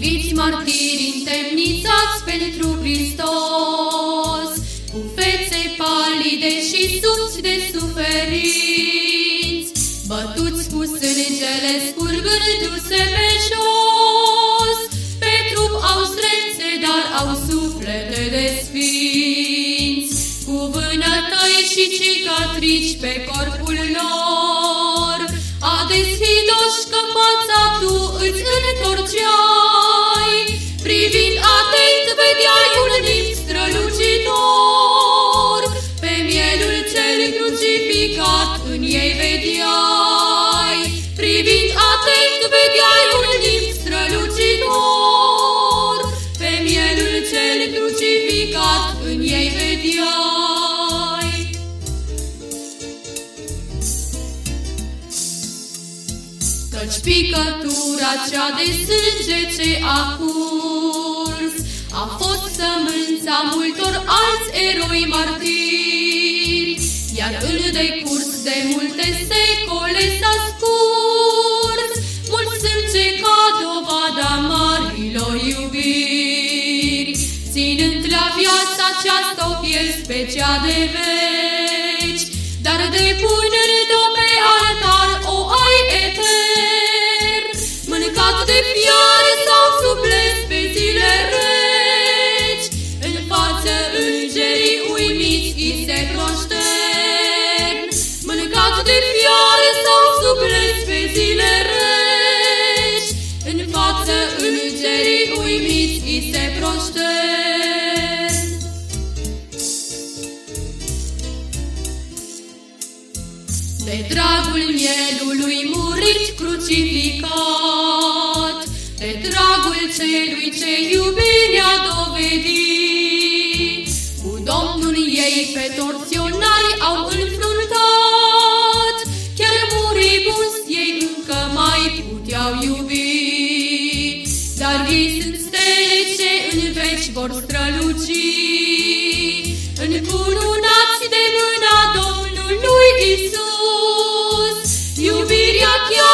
Fiți martiri întemnițați pentru Hristos, cu fețe palide și subți de suferinți, bătuți cu sângele scurgându-se pe jos, pe trup au strânțe, dar au suflete de sfinți, cu vânătăi și cicatrici pe corpul cel crucificat în ei vedeai, privind atent vedeai un nim strălucitor, pe mielul cel crucificat în ei vedeai. Căci picătura cea de sânge ce a curs A fost sămânța multor alți eroi martiri Iar în decurs de multe secole s-a scurs. Mult sânge ca dovada marilor iubiri Ținând la viața aceasta o pierzi pe cea de veci. Dar de punere aștept De dragul mielului murit crucificat De dragul celui ce iubirea dovedi, Cu Domnul ei pe torționari au înfruntat. Chiar muribus ei încă mai puteau iubi. vor străluci, încununați de mâna Domnului Isus, iubirea chiar